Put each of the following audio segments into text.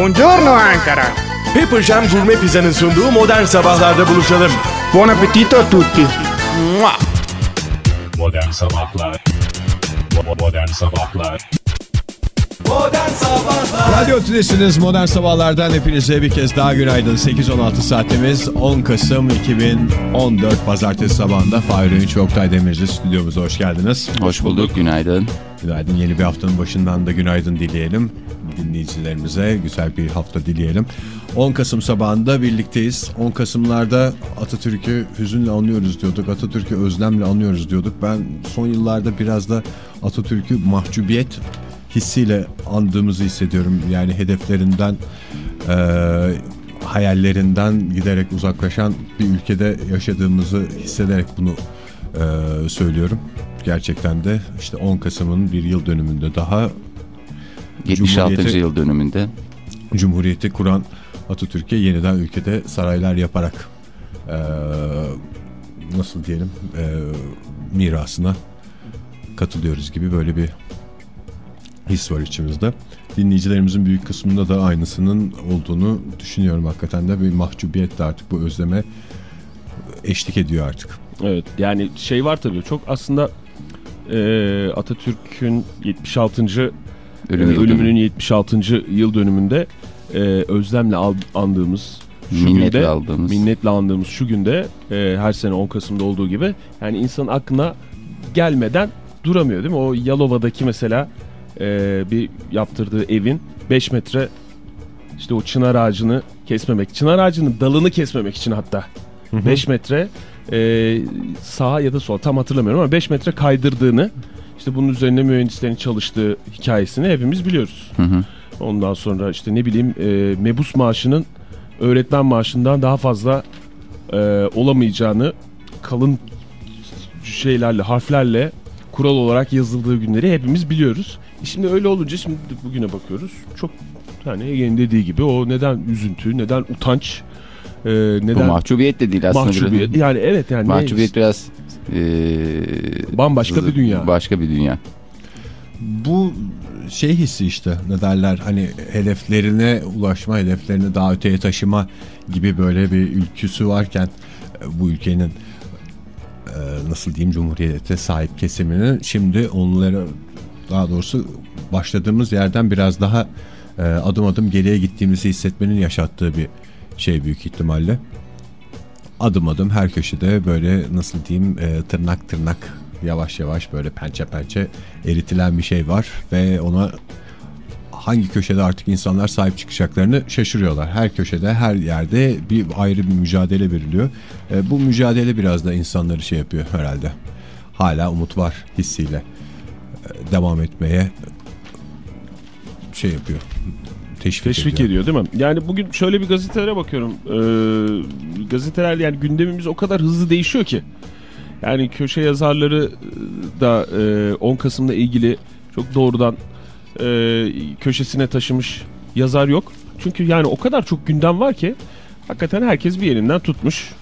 Buongiorno Ankara. Pepper Jam Gourmet Pizza'nın sunduğu modern sabahlarda buluşalım. Buon appetito a tutti. Mua! Modern Sabahlar Modern Sabahlar Radyo Tülesi'niz Modern Sabahlar'dan hepinize bir kez daha günaydın. 8-16 saatimiz 10 Kasım 2014 Pazartesi sabahında Fahir Öğünç ve Oktay Demirci stüdyomuza hoş geldiniz. Hoş bulduk, günaydın. Günaydın. Yeni bir haftanın başından da günaydın dileyelim. Dinleyicilerimize güzel bir hafta dileyelim. 10 Kasım sabahında birlikteyiz. 10 Kasım'larda Atatürk'ü hüzünle anıyoruz diyorduk. Atatürk'ü özlemle anıyoruz diyorduk. Ben son yıllarda biraz da Atatürk'ü mahcubiyet hissiyle andığımızı hissediyorum. Yani hedeflerinden, e, hayallerinden giderek uzaklaşan bir ülkede yaşadığımızı hissederek bunu e, söylüyorum. Gerçekten de işte 10 Kasım'ın bir yıl dönümünde daha 76. Cumhuriyeti- yıl dönümünde. Cumhuriyeti kuran Atatürk'e yeniden ülkede saraylar yaparak e, nasıl diyelim e, mirasına katılıyoruz gibi böyle bir his var içimizde. Dinleyicilerimizin büyük kısmında da aynısının olduğunu düşünüyorum hakikaten de bir mahcubiyet de artık bu özleme eşlik ediyor artık. Evet yani şey var tabii çok aslında e, Atatürk'ün 76. Ölüm e, yıl ölümünün dönümü. 76. yıl dönümünde e, özlemle andığımız şu Minnetle günde, aldığımız. minnetle andığımız şu günde e, her sene 10 Kasım'da olduğu gibi yani insanın aklına gelmeden duramıyor değil mi? O Yalova'daki mesela e, bir yaptırdığı evin 5 metre işte o çınar ağacını kesmemek, çınar ağacının dalını kesmemek için hatta 5 metre e, sağa ya da sola tam hatırlamıyorum ama 5 metre kaydırdığını işte bunun üzerine mühendislerin çalıştığı hikayesini hepimiz biliyoruz. Hı hı. Ondan sonra işte ne bileyim e, mebus maaşının öğretmen maaşından daha fazla e, olamayacağını kalın şeylerle harflerle kural olarak yazıldığı günleri hepimiz biliyoruz. Şimdi öyle olunca şimdi bugüne bakıyoruz. Çok yani Ege'nin dediği gibi o neden üzüntü, neden utanç, e, Bu neden mahcubiyet de değil aslında. mahcubiyet. Biraz, Yani evet yani ne- mahcubiyet biraz... e, Bambaşka bir dünya. Başka bir dünya. Bu şey hissi işte ne derler hani hedeflerine ulaşma hedeflerini daha öteye taşıma gibi böyle bir ülküsü varken bu ülkenin e, nasıl diyeyim cumhuriyete sahip kesiminin şimdi onları daha doğrusu başladığımız yerden biraz daha e, adım adım geriye gittiğimizi hissetmenin yaşattığı bir şey büyük ihtimalle. Adım adım her köşede böyle nasıl diyeyim e, tırnak tırnak yavaş yavaş böyle pençe pençe eritilen bir şey var ve ona hangi köşede artık insanlar sahip çıkacaklarını şaşırıyorlar. Her köşede her yerde bir ayrı bir mücadele veriliyor. E, bu mücadele biraz da insanları şey yapıyor herhalde. Hala umut var hissiyle devam etmeye şey yapıyor. Teşvik, teşvik ediyor. ediyor. değil mi? Yani bugün şöyle bir gazetelere bakıyorum. Ee, gazeteler yani gündemimiz o kadar hızlı değişiyor ki. Yani köşe yazarları da e, 10 Kasım'la ilgili çok doğrudan e, köşesine taşımış yazar yok. Çünkü yani o kadar çok gündem var ki hakikaten herkes bir yerinden tutmuş.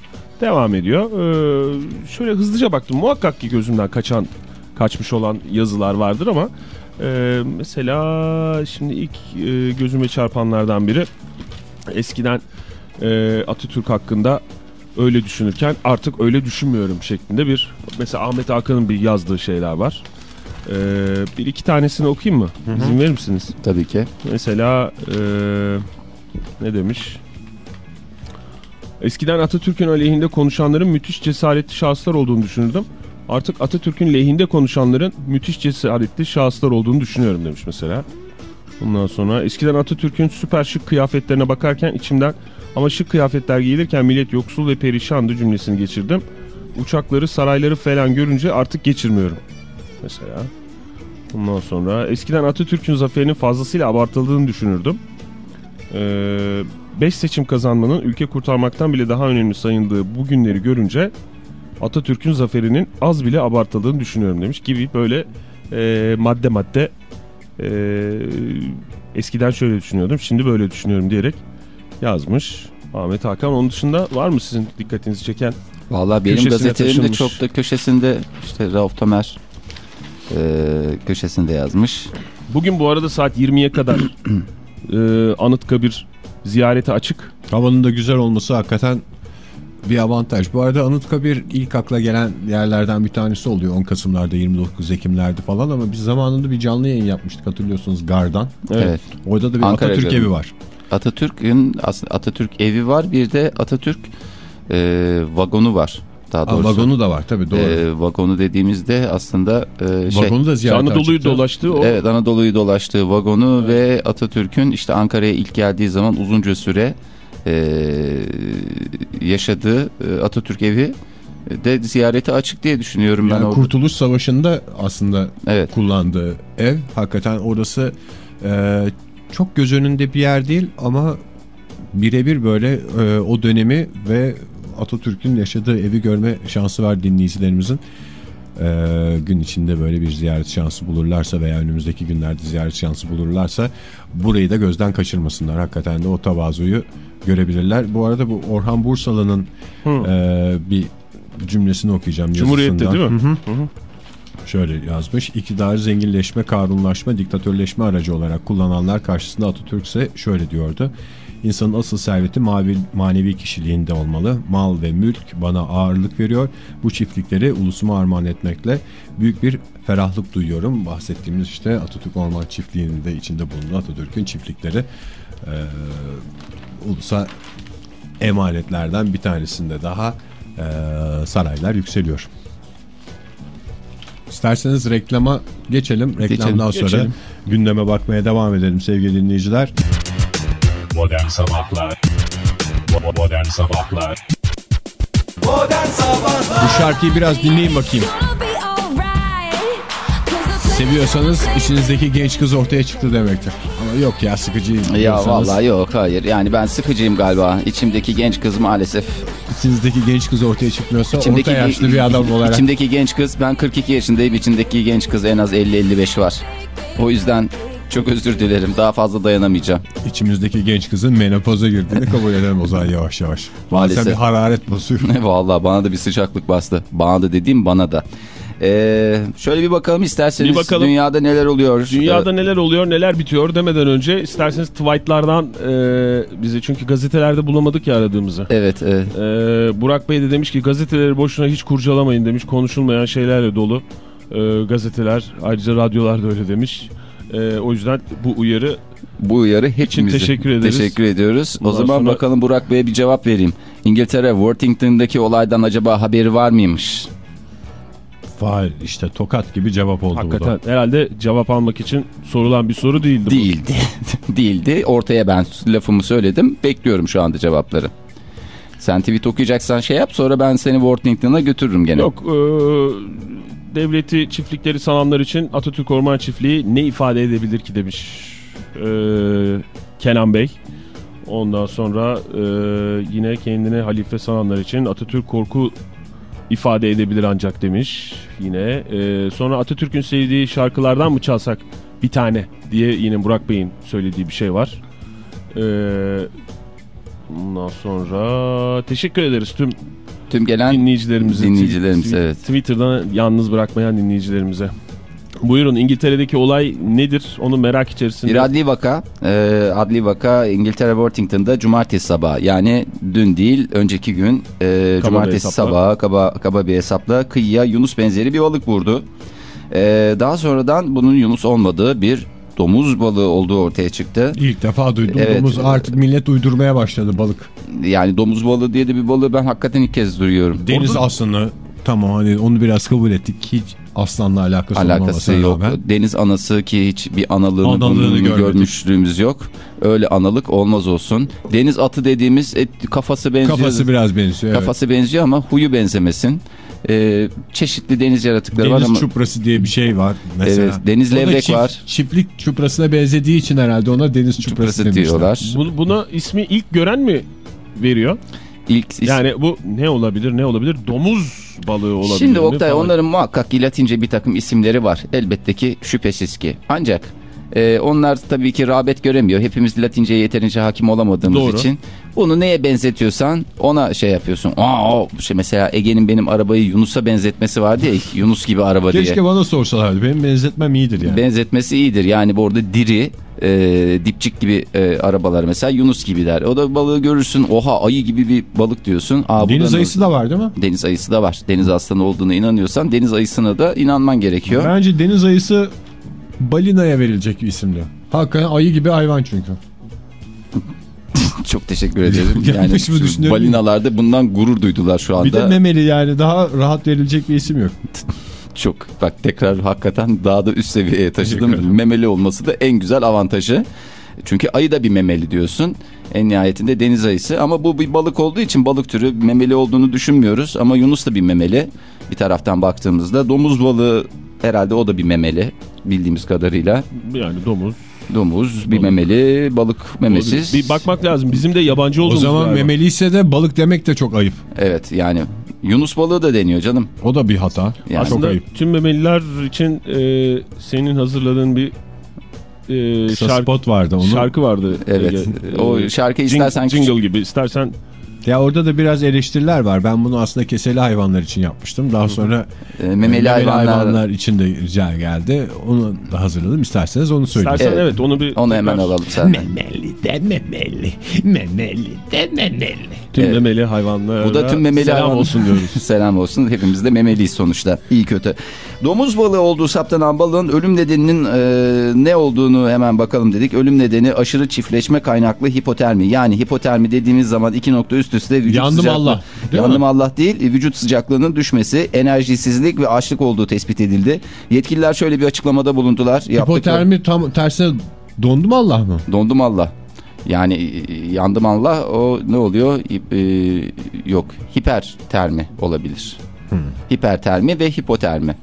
Devam ediyor. Ee, şöyle hızlıca baktım. Muhakkak ki gözümden kaçan, kaçmış olan yazılar vardır ama e, mesela şimdi ilk e, gözüme çarpanlardan biri eskiden e, Atatürk hakkında öyle düşünürken artık öyle düşünmüyorum şeklinde bir mesela Ahmet Hakan'ın bir yazdığı şeyler var. E, bir iki tanesini okuyayım mı? İzin verir misiniz? Tabii ki. Mesela e, ne demiş? Eskiden Atatürk'ün aleyhinde konuşanların müthiş cesaretli şahıslar olduğunu düşünürdüm. Artık Atatürk'ün lehinde konuşanların müthiş cesaretli şahıslar olduğunu düşünüyorum demiş mesela. Ondan sonra eskiden Atatürk'ün süper şık kıyafetlerine bakarken içimden ama şık kıyafetler giyilirken millet yoksul ve perişandı cümlesini geçirdim. Uçakları, sarayları falan görünce artık geçirmiyorum. Mesela. Ondan sonra eskiden Atatürk'ün zaferinin fazlasıyla abartıldığını düşünürdüm. 5 seçim kazanmanın ülke kurtarmaktan bile daha önemli sayıldığı bu günleri görünce Atatürk'ün zaferinin az bile abartıldığını düşünüyorum demiş gibi böyle e, madde madde e, eskiden şöyle düşünüyordum şimdi böyle düşünüyorum diyerek yazmış Ahmet Hakan. Onun dışında var mı sizin dikkatinizi çeken? Vallahi benim gazetelerimde çok da köşesinde işte Rauf Tomer e, köşesinde yazmış. Bugün bu arada saat 20'ye kadar e, Anıtkabir ziyarete açık. Havanın da güzel olması hakikaten bir avantaj. Bu arada Anıtkabir ilk akla gelen yerlerden bir tanesi oluyor. 10 Kasım'larda 29 Ekim'lerde falan ama biz zamanında bir canlı yayın yapmıştık hatırlıyorsunuz Gar'dan. Evet. Evet. Orada da bir Ankara Atatürk evi var. Atatürk'ün aslında Atatürk evi var bir de Atatürk e, vagonu var. Daha Aa, doğrusu. vagonu da var tabii doğru. E, vagonu dediğimizde aslında e, şey. vagonu da ziyaret Anadolu'yu dolaştığı o. Evet Anadolu'yu dolaştığı vagonu ve Atatürk'ün işte Ankara'ya ilk geldiği zaman uzunca süre e, yaşadığı e, Atatürk evi de ziyarete açık diye düşünüyorum ben Yani orada. Kurtuluş Savaşı'nda aslında Evet. kullandığı ev. Hakikaten orası e, çok göz önünde bir yer değil ama birebir böyle e, o dönemi ve Atatürk'ün yaşadığı evi görme şansı var dinleyicilerimizin. E, gün içinde böyle bir ziyaret şansı bulurlarsa veya önümüzdeki günlerde ziyaret şansı bulurlarsa burayı da gözden kaçırmasınlar. Hakikaten de o tavazuyu görebilirler. Bu arada bu Orhan Bursalı'nın e, bir cümlesini okuyacağım. Cumhuriyet'te değil mi? Hı hı. Şöyle yazmış. İktidarı zenginleşme, karunlaşma, diktatörleşme aracı olarak kullananlar karşısında Atatürk ise şöyle diyordu. İnsanın asıl serveti mavi, manevi kişiliğinde olmalı. Mal ve mülk bana ağırlık veriyor. Bu çiftlikleri ulusuma armağan etmekle büyük bir ferahlık duyuyorum. Bahsettiğimiz işte Atatürk Orman Çiftliği'nin de içinde bulunan Atatürk'ün çiftlikleri e, ulusa emanetlerden bir tanesinde daha e, saraylar yükseliyor. İsterseniz reklama geçelim. Reklamdan sonra Geçelim. gündeme bakmaya devam edelim sevgili dinleyiciler. Modern Sabahlar. Bo- Modern Sabahlar. Bu şarkıyı biraz dinleyin bakayım. Seviyorsanız içinizdeki genç kız ortaya çıktı demektir. Ama yok ya sıkıcı Ya vallahi yok hayır. Yani ben sıkıcıyım galiba. İçimdeki genç kız maalesef. İçinizdeki genç kız ortaya çıkmıyorsa İçimdeki, orta yaşlı bir adam olarak. İçimdeki genç kız ben 42 yaşındayım. İçimdeki genç kız en az 50-55 var. O yüzden çok özür dilerim daha fazla dayanamayacağım içimizdeki genç kızın menopoza girdiğini kabul edelim o zaman yavaş yavaş. Maalesef. bir hararet basıyor. Vallahi bana da bir sıcaklık bastı. Bana da dediğim bana da. Ee, şöyle bir bakalım isterseniz Bir bakalım. dünyada neler oluyor. Dünyada neler oluyor neler bitiyor demeden önce isterseniz tweetlardan e, bizi çünkü gazetelerde bulamadık ya aradığımızı. Ee, evet, evet. E, Burak Bey de demiş ki gazeteleri boşuna hiç kurcalamayın demiş konuşulmayan şeylerle dolu e, gazeteler ayrıca radyolar da öyle demiş. E, o yüzden bu uyarı Bu uyarı hepimize teşekkür ederiz. Teşekkür ediyoruz. Bundan o zaman sonra- bakalım Burak Bey'e bir cevap vereyim. İngiltere Worthington'daki olaydan acaba haberi var mıymış? Faal işte tokat gibi cevap oldu bu da. hakikaten herhalde cevap almak için sorulan bir soru değildi bu. Değildi. Değildi. Ortaya ben lafımı söyledim. Bekliyorum şu anda cevapları. Sen tweet okuyacaksan şey yap sonra ben seni Worthington'a götürürüm gene. Yok e, devleti çiftlikleri sananlar için Atatürk Orman Çiftliği ne ifade edebilir ki demiş e, Kenan Bey. Ondan sonra e, yine kendine halife sananlar için Atatürk korku ifade edebilir ancak demiş yine. E, sonra Atatürk'ün sevdiği şarkılardan mı çalsak bir tane diye yine Burak Bey'in söylediği bir şey var. E, ondan sonra teşekkür ederiz tüm Tüm gelen dinleyicilerimize. Dinleyicilerimiz, Tw- evet. Twitter'dan yalnız bırakmayan dinleyicilerimize. Buyurun İngiltere'deki olay nedir? Onu merak içerisinde. Bir adli vaka, e, adli vaka İngiltere Worthington'da cumartesi sabahı yani dün değil önceki gün e, Kaba cumartesi sabahı kaba, kaba bir hesapla kıyıya Yunus benzeri bir balık vurdu. E, daha sonradan bunun Yunus olmadığı bir domuz balığı olduğu ortaya çıktı. İlk defa duydum. Evet. Domuz artık millet uydurmaya başladı balık. Yani domuz balığı diye de bir balığı ben hakikaten ilk kez duyuyorum. Deniz Orada aslanı tamam hani onu biraz kabul ettik. Hiç aslanla alakası, alakası yok. rağmen. Deniz anası ki hiç bir analığını, Analığını görmüşlüğümüz yok. Öyle analık olmaz olsun. Deniz atı dediğimiz et, kafası benziyor. Kafası biraz benziyor. evet. Kafası benziyor ama huyu benzemesin. Ee, çeşitli deniz yaratıkları var Deniz ama çuprası diye bir şey var mesela. Evet, deniz levrek çift- var. Çiftlik çuprasına benzediği için herhalde ona deniz çuprası, çuprası diyorlar. Bu- buna ismi ilk gören mi veriyor? İlk is- Yani bu ne olabilir ne olabilir? Domuz balığı olabilir Şimdi Oktay falan? onların muhakkak ki Latince bir takım isimleri var. Elbette ki şüphesiz ki. Ancak e, onlar tabii ki rağbet göremiyor. Hepimiz Latinceye yeterince hakim olamadığımız Doğru. için. Bunu neye benzetiyorsan ona şey yapıyorsun. Aa, o şey mesela Ege'nin benim arabayı Yunus'a benzetmesi vardı ya. Yunus gibi araba diye. Keşke bana sorsalardı. Benim benzetmem iyidir yani. Benzetmesi iyidir. Yani bu arada diri e, dipçik gibi e, arabalar mesela Yunus gibiler. O da balığı görürsün oha ayı gibi bir balık diyorsun. Aa, Deniz ayısı da var değil mi? Deniz ayısı da var. Deniz aslanı olduğuna inanıyorsan deniz ayısına da inanman gerekiyor. Bence deniz ayısı balinaya verilecek bir isimdi. Hakikaten ayı gibi hayvan çünkü. Çok teşekkür ederim. Yanlış mı şu düşünüyorum? Balinalar da bundan gurur duydular şu anda. Bir de memeli yani daha rahat verilecek bir isim yok. Çok bak tekrar hakikaten daha da üst seviyeye taşıdım. memeli olması da en güzel avantajı. Çünkü ayı da bir memeli diyorsun. En nihayetinde deniz ayısı ama bu bir balık olduğu için balık türü memeli olduğunu düşünmüyoruz. Ama Yunus da bir memeli bir taraftan baktığımızda. Domuz balığı herhalde o da bir memeli bildiğimiz kadarıyla. Yani domuz. Domuz bir memeli, balık memesiz. Bir bakmak lazım. Bizim de yabancı O olduğumuz zaman galiba. memeliyse de balık demek de çok ayıp. Evet yani Yunus balığı da deniyor canım. O da bir hata. Yani çok Aslında ayıp. tüm memeliler için e, senin hazırladığın bir e, Kısa şarkı, spot vardı onu. şarkı vardı. Evet. O E, şarkıyı jing- istersen Jingle gibi. İstersen Ya orada da biraz eleştiriler var. Ben bunu aslında keseli hayvanlar için yapmıştım. Daha sonra e, memeli, hayvanlar, için de rica geldi. Onu da hazırladım. İsterseniz onu söyleyeyim. istersen Evet. evet, onu bir onu hemen tekrar- alalım senden. Memeli de memeli. Memeli de memeli. Tüm Evet. memeli hayvanlara Bu da tüm memeli selam hayvan- olsun diyoruz. Selam olsun. Hepimiz de memeliyiz sonuçta. İyi kötü. Domuz balığı olduğu saptanan balığın ölüm nedeninin e, ne olduğunu hemen bakalım dedik. Ölüm nedeni aşırı çiftleşme kaynaklı hipotermi. Yani hipotermi dediğimiz zaman iki nokta üst üste vücut Yandım sıcaklığı- Allah, değil Yandım mi? Allah değil. e, Vücut sıcaklığının düşmesi, enerjisizlik ve açlık olduğu tespit edildi. Yetkililer şöyle bir açıklamada bulundular. Yaptıkları- Hipotermi tam tersine dondu mu Allah mı? Dondum Allah. Yani e, yandım Allah o ne oluyor? Hip- e, yok hipertermi olabilir. Hmm. Hipertermi ve hipotermi.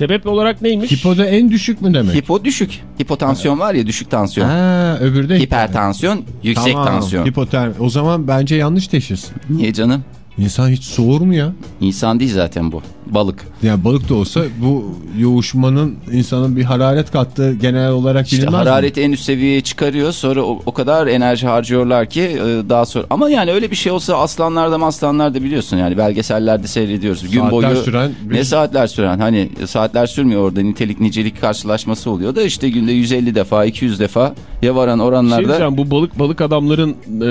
Sebep olarak neymiş? Hipoda en düşük mü demek? Hipo düşük. Hipotansiyon var ya düşük tansiyon. Ha, öbürü de Hipertansiyon, yüksek Tamam, tansiyon. Hipotermi. O zaman bence yanlış teşhis. Niye canım? İnsan hiç soğur mu ya? İnsan değil zaten bu. Balık. Yani balık da olsa bu yoğuşmanın insanın bir hararet kattığı genel olarak İşte bilinmez mi? harareti en üst seviyeye çıkarıyor. Sonra o, o kadar enerji harcıyorlar ki e, daha sonra. Ama yani öyle bir şey olsa aslanlarda maslanlarda biliyorsun yani belgesellerde seyrediyoruz. Gün Saatler boyu süren bir- ne saatler süren hani saatler sürmüyor orada nitelik nicelik karşılaşması oluyor da işte günde 150 defa 200 defa ya varan Şey oranlarda diyeceğim, bu balık balık adamların e,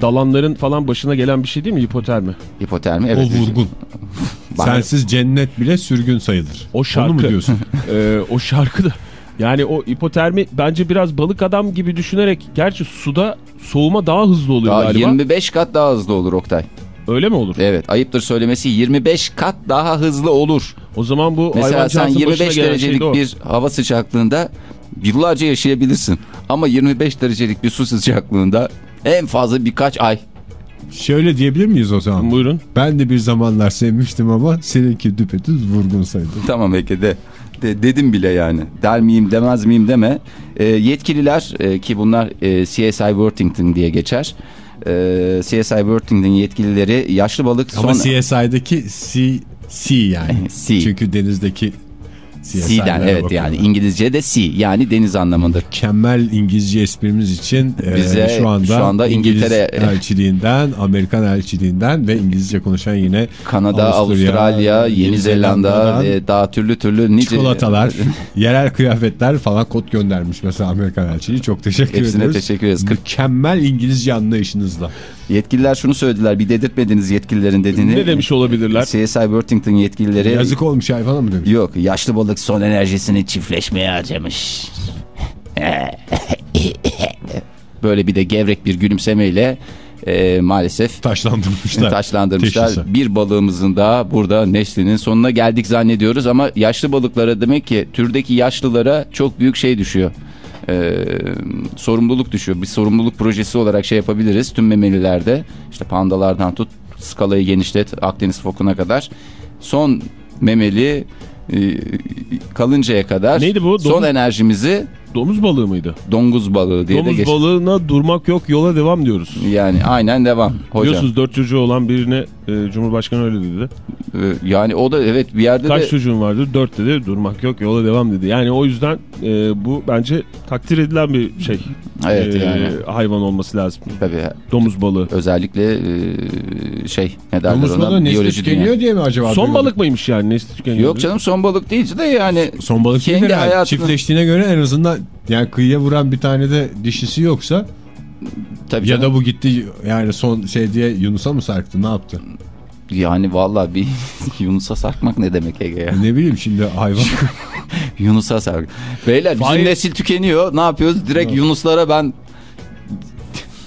dalanların falan başına gelen bir şey değil mi hipotermi? Hipotermi O evet. vurgun. Bana- Sensiz cennet bile sürgün sayılır. O şarkı. Onu mu diyorsun? E, o şarkı da yani o hipotermi bence biraz balık adam gibi düşünerek gerçi suda soğuma daha hızlı oluyor Daha galiba. 25 kat daha hızlı olur Oktay. Öyle mi olur? Evet ayıptır söylemesi 25 kat daha hızlı olur. O zaman bu Mesela sen hayvancağızın başına 25 gelen derecelik şey o. bir hava sıcaklığında yıllarca yaşayabilirsin. Ama 25 derecelik bir su sıcaklığında en fazla birkaç ay. Şöyle diyebilir miyiz o zaman? Buyurun. Ben de bir zamanlar sevmiştim ama seninki düpedüz vurgun saydı. Tamam Ege de, de- dedim bile yani. Der miyim demez miyim deme. Ee, yetkililer e, ki bunlar e, CSI Worthington diye geçer. Ee, CSI Worthington yetkilileri yaşlı balık son... Ama CSI'deki C, C yani. C. Çünkü denizdeki C'den evet bakıyorlar. yani İngilizce'de C yani deniz anlamında. Mükemmel İngilizce esprimiz için e, Bize şu anda, şu anda İngiliz İngiltere- elçiliğinden, Amerikan elçiliğinden ve İngilizce konuşan yine Kanada, Avusturya, Avustralya, Yeni Zelanda ve daha türlü türlü nice... çikolatalar, yerel kıyafetler falan kod göndermiş mesela Amerikan elçiliği. Çok teşekkür Hepsine ediyoruz. teşekkür ederiz. Mükemmel İngilizce anlayışınızla. Yetkililer şunu söylediler bir dedirtmediniz yetkililerin dediğini. Ne demiş olabilirler? CSI Worthington yetkilileri... Yazık olmuş hayvana mı demiş? Yok yaşlı balık son enerjisini çiftleşmeye harcamış. Böyle bir de gevrek bir gülümsemeyle e, maalesef Taşlandırmışlar. taşlandırmışlar. Teşhisi. Bir balığımızın daha burada neslinin sonuna geldik zannediyoruz ama yaşlı balıklara demek ki türdeki yaşlılara çok büyük şey düşüyor. Ee, sorumluluk düşüyor. Bir sorumluluk projesi olarak şey yapabiliriz. Tüm memelilerde işte pandalardan tut skalayı genişlet Akdeniz fokuna kadar. Son memeli kalıncaya kadar Neydi bu? son Domuz- enerjimizi Domuz balığı mıydı? donguz balığı diye de Domuz balığına durmak yok yola devam diyoruz. Yani aynen devam. Hocam. Biliyorsunuz dört çocuğu olan birine Ee, Cumhurbaşkanı öyle dedi. Ee, Yani o da evet bir yerde Kaç de çocuğun vardır? Dört dedi. Durmak yok yola devam dedi. Yani o yüzden e, bu bence takdir edilen bir şey. Evet, Ee, yani. Hayvan olması lazım. tabii Domuz balığı. özellikle e, şey ne derler Domuz ona balığı nesli tükeniyor dünya. diye mi acaba? Son balık mıymış yani? Nesli tükeniyor. Yok canım son balık değil de yani Son balık Kendi değil de hayatını- çiftleştiğine göre en azından yani kıyıya vuran bir tane de dişisi yoksa tabii ya canım. da bu gitti yani son şey diye Yunus'a mı sarktı ne yaptı? yani vallahi bir Yunus'a sarkmak ne demek Ege ya? Ne bileyim şimdi hayvan. Yunus'a sark. Beyler bizim Fahir- nesil tükeniyor. Ne yapıyoruz? Direkt Yunuslara ben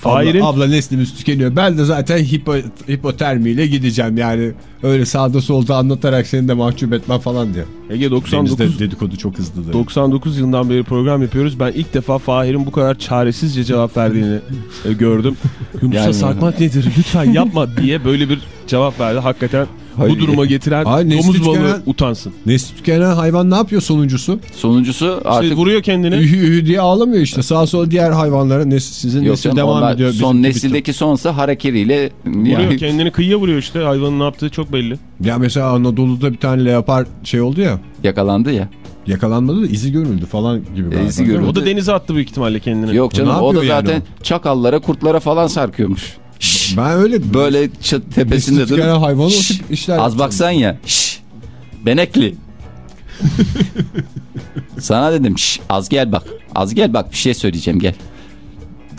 Fahir'in abla, abla neslimiz tükeniyor. Ben de zaten hipo, hipotermiyle gideceğim yani öyle sağda solda anlatarak seni de mahcup etmem falan diye. Ege Denizde 99 dedikodu çok hızlıdır. 99 yılından beri program yapıyoruz. Ben ilk defa Fahir'in bu kadar çaresizce cevap verdiğini e, gördüm. Yunus'a Yani- sarkmak nedir? Lütfen yapma diye böyle bir cevap verdi. Hakikaten Hayır. bu duruma getiren Ay, nesli domuz balığı tükenen- utansın. Nesli tükenen hayvan ne yapıyor sonuncusu? sonuncusu İşte artık vuruyor kendini. Ühü ühü diye ağlamıyor işte. Sağa sola diğer hayvanlara nesli, sizin Yok nesil canım, devam ediyor. son bizimki bitti. nesildeki sonsa hareketiyle Vuruyor yani kendini kıyıya vuruyor işte. Hayvanın ne yaptığı çok belli. Ya mesela Anadolu'da bir tane leopar şey oldu ya. yakalandı ya. Yakalanmadı da izi görüldü falan gibi. galiba, izi görüldü. O da denize attı büyük ihtimalle kendini. Yok canım ne o da yapıyor yani zaten çakallara kurtlara falan sarkıyormuş. Ben öyle böyle çat tepesinde durup hayvan tip işler. az baksan ya. Benekli. Sana dedim az gel bak. Az gel bak bir şey söyleyeceğim gel.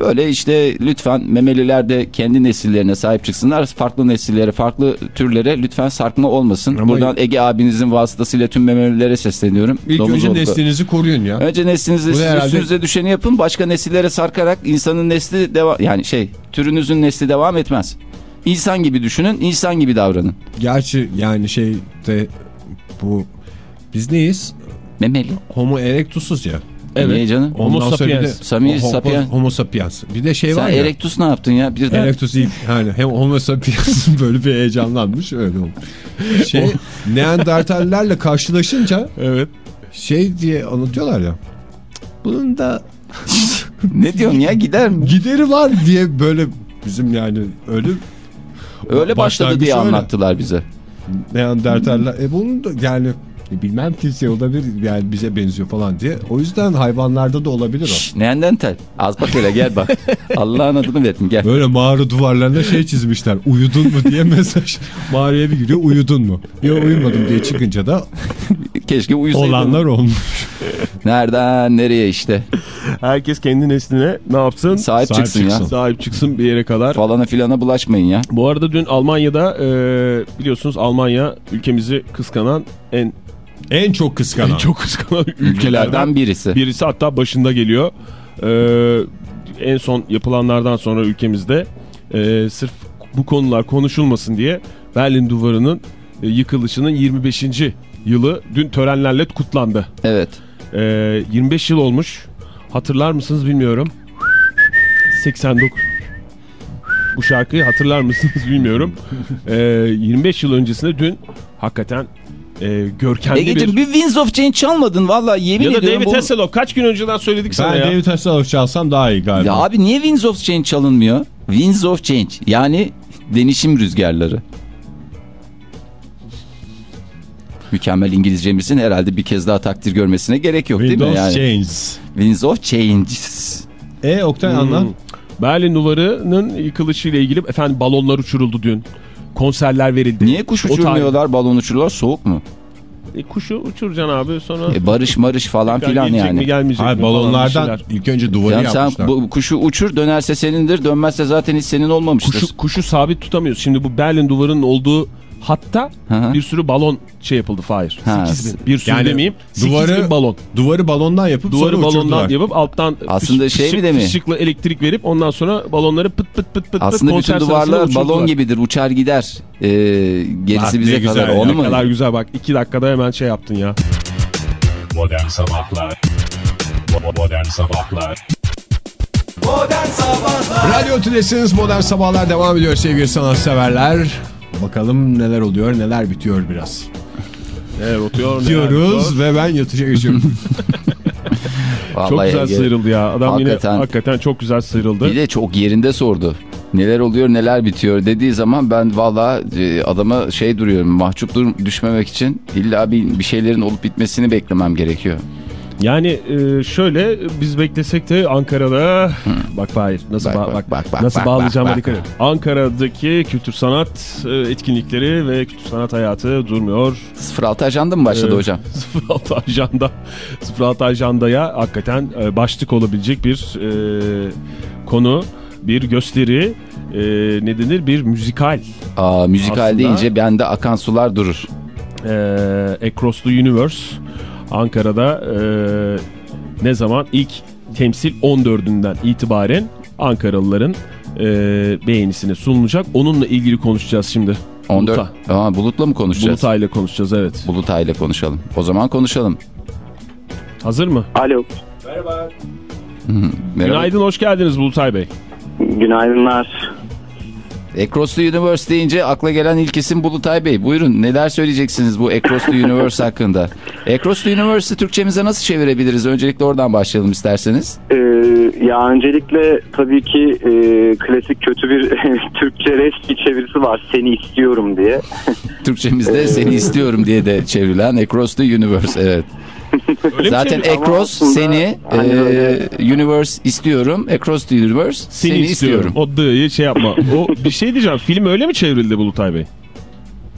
Böyle işte lütfen memeliler de kendi nesillerine sahip çıksınlar. Farklı nesillere, farklı türlere lütfen sarkma olmasın. Ama- Buradan Ege abinizin vasıtasıyla tüm memelilere sesleniyorum. İlk Domuz önce oldu. neslinizi koruyun ya. Önce neslinizi siz herhalde- üstünüze düşeni yapın. Başka nesillere sarkarak insanın nesli devam yani şey türünüzün nesli devam etmez. İnsan gibi düşünün, insan gibi davranın. Gerçi yani şey de bu biz neyiz? Memeli. Homo erectus'uz ya. Niye canım? Homo Ondan bir de- sapiens. Sami- Homo- sapiens. Homo sapiens. Bir de şey Sen var ya. Erectus ne yaptın ya? Birden Erectus ilk yani hem Homo sapiens böyle bir heyecanlanmış öyle olmuş. Şey Neandertallerle karşılaşınca Evet. şey diye anlatıyorlar ya. Bunun da ne diyorsun ya gider mi? gideri var diye böyle bizim yani öyle Öyle başladı diye öyle. anlattılar bize. Neandertaller e bunun da yani bilmem ki şey olabilir yani bize benziyor falan diye. O yüzden hayvanlarda da olabilir o. Şş, Neandertal. Az bak hele gel bak. Allah'ın adını verdim gel. Böyle mağara duvarlarına şey çizmişler. Uyudun mu diye mesaj. Mağaraya bir giriyor uyudun mu? Ya uyumadım diye çıkınca da Keşke uyusaydım. olanlar olmuş. Nereden nereye işte. Herkes kendi nesline ne yapsın? Sahip, Sahip çıksın, ya. çıksın. Sahip çıksın bir yere kadar. Falana filana bulaşmayın ya. Bu arada dün Almanya'da e, biliyorsunuz Almanya ülkemizi kıskanan en, En çok kıskanan. en çok kıskanan ülkelerden birisi. birisi hatta başında geliyor. E, en son yapılanlardan sonra ülkemizde e, sırf bu konular konuşulmasın diye Berlin Duvarı'nın e, yıkılışının 25. yılı dün törenlerle kutlandı. Evet. E, 25 yıl olmuş. Hatırlar mısınız bilmiyorum. 89. Bu şarkıyı hatırlar mısınız bilmiyorum. E, 25 yıl öncesinde dün hakikaten e, görkemli Ege'cim bir... bir Winds of Change çalmadın valla yemin Ya da ediyorum. David bu- Hasselhoff kaç gün önceden söyledik sana Ben ya. David Hasselhoff çalsam daha iyi galiba. Ya abi niye Winds of Change çalınmıyor? Winds of Change yani denişim rüzgarları. Mükemmel İngilizcemizin herhalde bir kez daha takdir görmesine gerek yok değil mi? Windows Yani, Changes. Winds of Change. E Oktay Hmm. anlat. Berlin Duvarı'nın yıkılışıyla ilgili efendim balonlar uçuruldu dün. Konserler verildi. Niye kuş uçurmuyorlar, balon uçuruyorlar? Soğuk mu? E, kuşu uçuracaksın abi sonra... E, barış marış falan filan yani. mi gelmeyecek Hayır mi balonlardan ilk önce duvarı Yani sen yapmışlar. bu kuşu uçur dönerse senindir dönmezse zaten hiç senin olmamıştır. Kuşu, kuşu sabit tutamıyoruz. Şimdi bu Berlin Duvarı'nın olduğu hatta Hı hı. bir sürü balon şey yapıldı Fahir. Ha, 8 bin. Bir sürü yani demeyeyim. 8 duvarı- bin balon. Duvarı balondan yapıp Duvarı sonra balondan uçurdular. yapıp alttan Aslında fış- şey mi fışık- de mi? fışıkla elektrik verip ondan sonra balonları pıt pıt pıt pıt Aslında bütün duvarlar balon gibidir uçar gider. Ee, gerisi Ah, ne bize güzel kalır. ya, Onu Ne mu? kadar güzel bak 2 dakikada hemen şey yaptın ya. Modern Sabahlar Bo- Modern Sabahlar Radyo Tülesi'niz Modern Sabahlar devam ediyor sevgili sanatseverler. Bakalım neler oluyor neler bitiyor biraz. Evet oturuyor. Diyoruz ve ben yatışa geçiyorum. Vallahi Çok güzel Ege. sıyrıldı ya. Adam Hakikaten. yine hakikaten çok güzel sıyrıldı. Bir de çok yerinde sordu. neler oluyor neler bitiyor dediği zaman ben valla e, adama şey duruyorum mahcup dur düşmemek için illa bir, bir şeylerin olup bitmesini beklemem gerekiyor. Yani e, şöyle biz beklesek de Ankara'da bak Fahir nasıl Bak, ba- bak, bak, bak, bak, nasıl bak, bağlayacağıma bak, dikkat et. Ankara'daki kültür sanat e, etkinlikleri ve kültür sanat hayatı durmuyor. 06 ajanda mı başladı Ee, hocam? 06 ajanda 06 ajandaya hakikaten e, başlık olabilecek bir e, konu, bir gösteri, e, ne denir bir müzikal. Aa, müzikal Aslında- deyince bende akan sular durur. E, Across the Universe Ankara'da e, ne zaman ilk temsil 14'ünden itibaren Ankaralıların e, beğenisine sunulacak. Onunla ilgili konuşacağız şimdi. 14. Bulut'a. Aa, Bulut'la mı konuşacağız? Bulut'a ile konuşacağız evet. Bulut ile konuşalım. O zaman konuşalım. Hazır mı? Alo. Merhaba. Günaydın hoş geldiniz Bulutay Bey. Günaydınlar. Across the Universe deyince akla gelen ilk isim Bulutay Bey. Buyurun neler söyleyeceksiniz bu Across the Universe hakkında? Across the Universe'ı Türkçemize nasıl çevirebiliriz? Öncelikle oradan başlayalım isterseniz. Ee, ya öncelikle tabii ki e, klasik kötü bir Türkçe resmi çevirisi var. Seni istiyorum diye. Türkçemizde seni istiyorum diye de çevrilen Across the Universe evet. Öyle mi Zaten Across aslında seni hani e, öyle- Universe istiyorum. Across the Universe Seni, istiyorum. O dı'yı şey yapma. O bir şey diyeceğim. Film öyle mi çevrildi Bulutay Bey?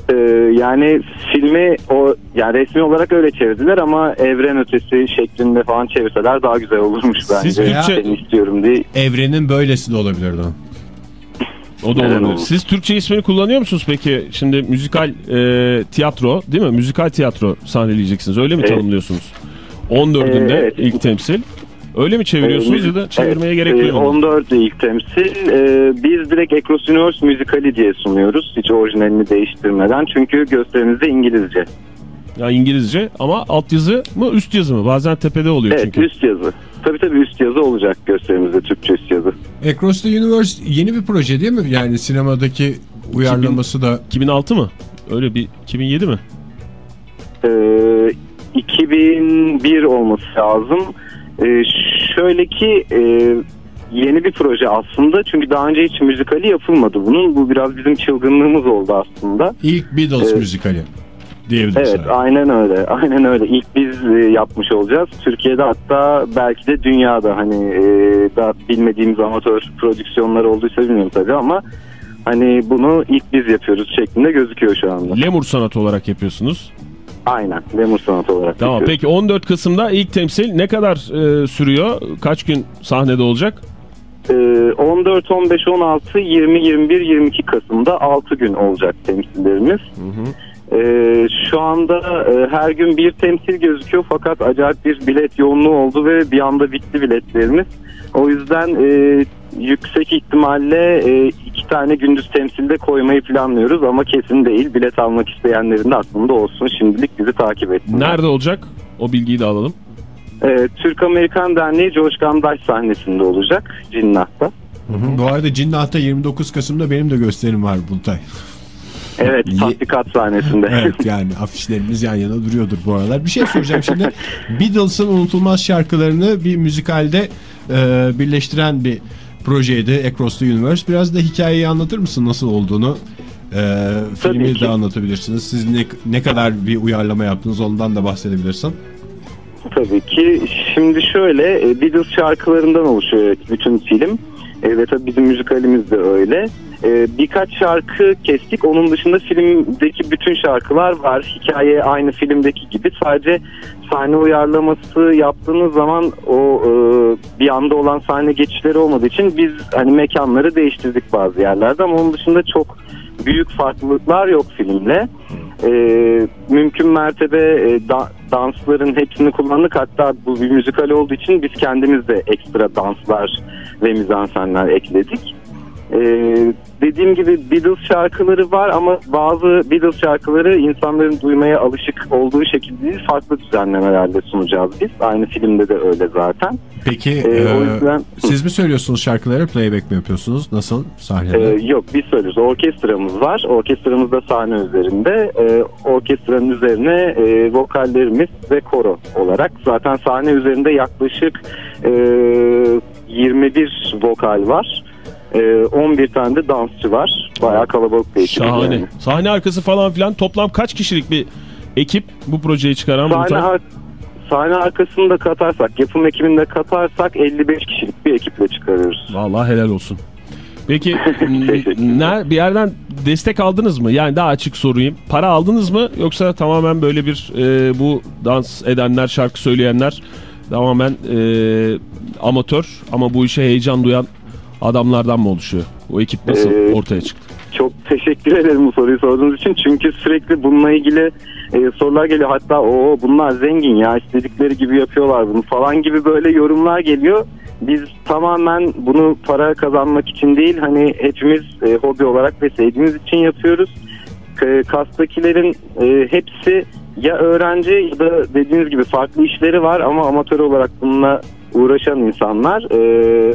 Ee, yani filmi o yani resmi olarak öyle çevirdiler ama evren ötesi şeklinde falan çevirseler daha güzel olurmuş bence. Siz Türkçe- Seni istiyorum diye. Evrenin böylesi de olabilirdi. O da olabilir. olur? Siz Türkçe ismini kullanıyor musunuz peki? Şimdi müzikal e, tiyatro değil mi? Müzikal tiyatro sahneleyeceksiniz. Öyle mi Evet. tanımlıyorsunuz? 14'ünde Ee, evet. ilk temsil. Öyle mi çeviriyorsunuz Ee, ya da çevirmeye evet, gerek e, duyuyor musunuz? 14 ilk temsil. Ee, biz direkt Across Universe müzikali diye sunuyoruz. Hiç orijinalini değiştirmeden. Çünkü gösterimizde İngilizce. Ya İngilizce ama altyazı mı üst yazı mı? Bazen tepede oluyor Evet çünkü. üst yazı. Tabii tabii üst yazı olacak gösterimizde Türkçe üst yazı. Across the Universe yeni bir proje değil mi? Yani sinemadaki uyarlaması da 2006 mı? Öyle bir 2007 mi? Ee, 2001 olması lazım. Ee, şöyle ki e, yeni bir proje aslında. Çünkü daha önce hiç müzikali yapılmadı bunun. Bu biraz bizim çılgınlığımız oldu aslında. ilk Beatles Evet. müzikali diyebiliriz. Evet yani. aynen öyle. Aynen öyle. İlk biz e, yapmış olacağız. Türkiye'de hatta belki de dünyada hani e, daha bilmediğimiz amatör prodüksiyonlar olduysa bilmiyorum tabii ama hani bunu ilk biz yapıyoruz şeklinde gözüküyor şu anda. Lemur sanatı olarak yapıyorsunuz. Aynen. Lemur sanatı olarak Tamam yapıyoruz. peki 14 Kasım'da ilk temsil ne kadar e, sürüyor? Kaç gün sahnede olacak? Ee, 14, 15, 16, 20, 21, 22 Kasım'da 6 gün olacak temsillerimiz. Ee, şu anda e, her gün bir temsil gözüküyor fakat acayip bir bilet yoğunluğu oldu ve bir anda bitti biletlerimiz. O yüzden e, yüksek ihtimalle e, iki tane gündüz temsilde koymayı planlıyoruz ama kesin değil. Bilet almak isteyenlerin de aklında olsun. Şimdilik bizi takip etsinler. Nerede olacak? O bilgiyi de alalım. Ee, Türk-Amerikan Derneği Coşkan Daş sahnesinde olacak Cinnah'ta. Hı hı. Bu arada Cinnah'ta 29 Kasım'da benim de gösterim var Bulutay. Evet, tatbikat sahnesinde. Evet yani afişlerimiz yan yana duruyordur bu aralar. Bir şey soracağım şimdi. Beatles'ın unutulmaz şarkılarını bir müzikalde e, birleştiren bir projeydi Across the Universe. Biraz da hikayeyi anlatır mısın nasıl olduğunu? E, filmi de anlatabilirsiniz. Siz ne, ne kadar bir uyarlama yaptınız ondan da bahsedebilirsin. Tabii ki. Şimdi şöyle e, Beatles şarkılarından oluşuyor bütün film. E, ve tabii bizim müzikalimiz de öyle. E, birkaç şarkı kestik. Onun dışında filmdeki bütün şarkılar var. Hikaye aynı filmdeki gibi. Sadece sahne uyarlaması yaptığınız zaman o e, bir anda olan sahne geçişleri olmadığı için biz hani mekanları değiştirdik bazı yerlerde ama onun dışında çok büyük farklılıklar yok filmle. E, mümkün mertebe e, da- dansların hepsini kullandık. Hatta bu bir müzikal olduğu için biz kendimiz de ekstra danslar ve mizansenler ekledik. E, dediğim gibi Beatles şarkıları var ama bazı Beatles şarkıları insanların duymaya alışık olduğu şekilde değil, farklı düzenlemelerle sunacağız biz. Aynı filmde de öyle zaten. Peki E, e, o yüzden siz mi söylüyorsunuz şarkıları playback mi yapıyorsunuz? Nasıl sahnede? Ee, yok biz söylüyoruz. Orkestramız var. Orkestramız da sahne üzerinde. Ee, orkestranın üzerine e, vokallerimiz ve koro olarak. Zaten sahne üzerinde yaklaşık e, 21 vokal var. E, 11 tane de dansçı var. Bayağı kalabalık bir ekip. Şahane. yani. Sahne arkası falan filan toplam kaç kişilik bir ekip bu projeyi çıkaran? Sahne, ar- sahne arkasını da katarsak, yapım ekibini de katarsak 55 kişilik bir ekiple çıkarıyoruz. Vallahi helal olsun. Peki Teşekkürler. ne, bir yerden destek aldınız mı? Yani daha açık sorayım. Para aldınız mı? Yoksa tamamen böyle bir e, bu dans edenler, şarkı söyleyenler tamamen e, amatör ama bu işe heyecan duyan adamlardan mı oluşuyor? O ekip nasıl Ee, ortaya çıktı? Çok teşekkür ederim bu soruyu sorduğunuz için. Çünkü sürekli bununla ilgili e, sorular geliyor. Hatta o bunlar zengin ya istedikleri gibi yapıyorlar bunu falan gibi böyle yorumlar geliyor. Biz tamamen bunu para kazanmak için değil hani hepimiz e, hobi olarak ve sevdiğimiz için yapıyoruz. E, kastakilerin e, hepsi ya öğrenci ya da dediğiniz gibi farklı işleri var ama amatör olarak bununla uğraşan insanlar. E,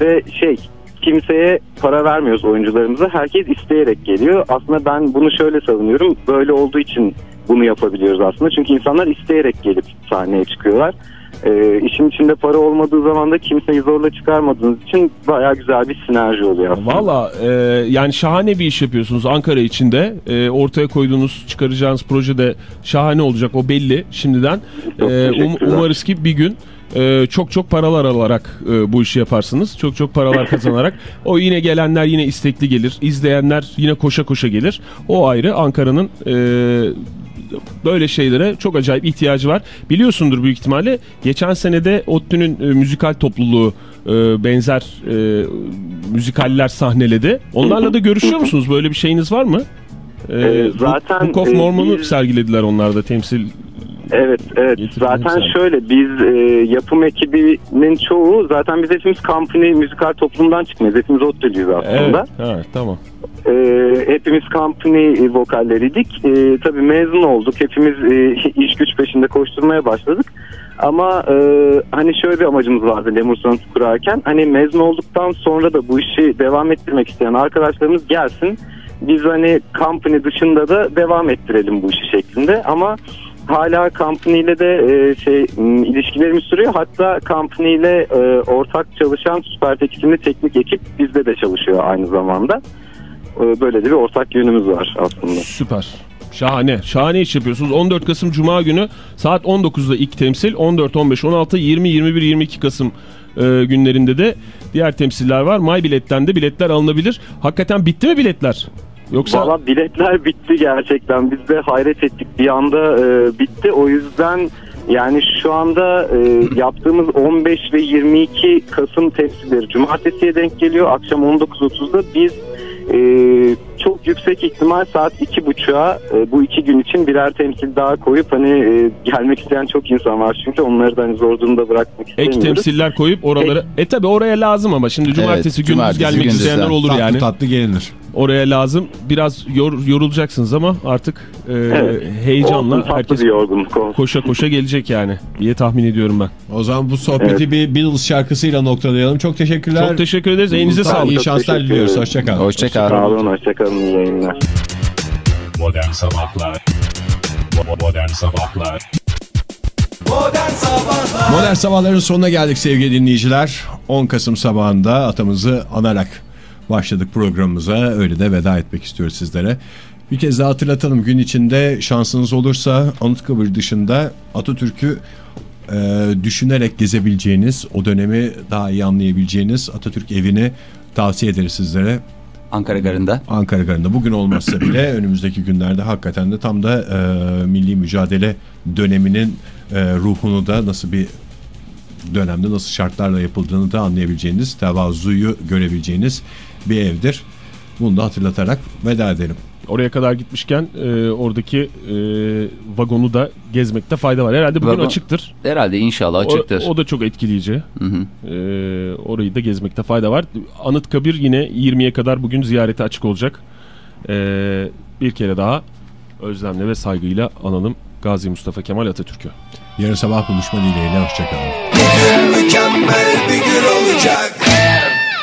ve şey kimseye para vermiyoruz oyuncularımıza. Herkes isteyerek geliyor. Aslında ben bunu şöyle savunuyorum. Böyle olduğu için bunu yapabiliyoruz aslında. Çünkü insanlar isteyerek gelip sahneye çıkıyorlar. Ee, işin içinde para olmadığı zaman da kimseyi zorla çıkarmadığınız için bayağı güzel bir sinerji oluyor aslında. Valla e, yani şahane bir iş yapıyorsunuz Ankara içinde. E, ortaya koyduğunuz, çıkaracağınız proje de şahane olacak o belli şimdiden. Çok E, um- umarız ki bir gün e, çok çok paralar alarak e, bu işi yaparsınız. Çok çok paralar kazanarak. O yine gelenler yine istekli gelir. İzleyenler yine koşa koşa gelir. O ayrı Ankara'nın e, böyle şeylere çok acayip ihtiyacı var. Biliyorsundur büyük ihtimalle. Geçen senede ODTÜ'nün e, müzikal topluluğu e, benzer e, müzikaller sahneledi. Onlarla da görüşüyor musunuz? Böyle bir şeyiniz var mı? Ee, zaten, Book of e, Mormon'u sergilediler onlar da temsil. Evet evet zaten sen. şöyle biz e, yapım ekibinin çoğu zaten biz hepimiz Company müzikal toplumdan çıkmayız. Hepimiz ODTÜ'lüyüz aslında. Evet, evet tamam. E, hepimiz company vokalleriydik. E, tabii mezun olduk. Hepimiz e, iş güç peşinde koşturmaya başladık. Ama e, hani şöyle bir amacımız vardı Lemur Sanatı kurarken. Hani mezun olduktan sonra da bu işi devam ettirmek isteyen arkadaşlarımız gelsin. Biz hani company dışında da devam ettirelim bu işi şeklinde. Ama hala company ile de e, şey ilişkilerimiz sürüyor. Hatta company ile e, ortak çalışan Süpertek isimli teknik ekip bizde de çalışıyor aynı zamanda. E, Böyle de bir ortak yönümüz var aslında. Süper. Şahane. Şahane iş yapıyorsunuz. 14 Kasım Cuma günü saat 19'da ilk temsil. 14, 15, 16, 20, 21, 22 Kasım e, günlerinde de diğer temsiller var. My biletten de biletler alınabilir. Hakikaten bitti mi biletler? Yoksa Valla biletler bitti gerçekten. Biz de hayret ettik. Bir anda e, bitti. O yüzden yani şu anda e, yaptığımız 15 ve 22 Kasım temsilleri cumartesiye denk geliyor. Akşam 19.30'da biz e, çok yüksek ihtimal saat 2.30'a e, bu iki gün için birer temsil daha koyup hani e, gelmek isteyen çok insan var. Çünkü onları da hani zor durumda bırakmak ek istemiyoruz. temsiller koyup oraları... E tabi oraya lazım ama şimdi cumartesi gündüz cumartesi gelmek isteyenler olur tatlı yani. tatlı gelinir. Oraya lazım. Biraz yor- yorulacaksınız ama artık e, Evet. heyecanla Olsun, herkes koşa koşa gelecek yani diye tahmin ediyorum ben. O zaman bu sohbeti bir Beatles şarkısıyla noktalayalım. Çok teşekkürler. Çok teşekkür ederiz. Elinize sağlık. İyi şanslar diliyoruz. Hoşçakalın. Hoşçakal. Sağ olun, hoşçakalın, iyi yayınlar. Modern Sabahlar Modern Sabahlar Modern Sabahların sonuna geldik sevgili dinleyiciler. 10 Kasım sabahında atamızı anarak başladık programımıza. Öyle de veda etmek istiyoruz sizlere. Bir kez daha hatırlatalım. Gün içinde şansınız olursa Anıtkabir dışında Atatürk'ü e, düşünerek gezebileceğiniz, o dönemi daha iyi anlayabileceğiniz Atatürk evini tavsiye ederiz sizlere. Ankara Garı'nda. Ankara Garı'nda bugün olmazsa bile önümüzdeki günlerde hakikaten de tam da e, milli mücadele döneminin e, ruhunu da nasıl bir dönemde nasıl şartlarla yapıldığını da anlayabileceğiniz, tevazuyu görebileceğiniz bir evdir. Bunu da hatırlatarak veda edelim. Oraya kadar gitmişken e, oradaki e, vagonu da gezmekte fayda var. Herhalde bugün Vagon- açıktır. Herhalde inşallah O, açıktır. o da çok etkileyici. Hı hı. E, orayı da gezmekte fayda var. Anıtkabir yine 20'ye kadar bugün ziyarete açık olacak. E, bir kere daha özlemle ve saygıyla analım Gazi Mustafa Kemal Atatürk'ü. Yarın sabah buluşma dileğiyle hoşçakalın. mükemmel bir gün olacak.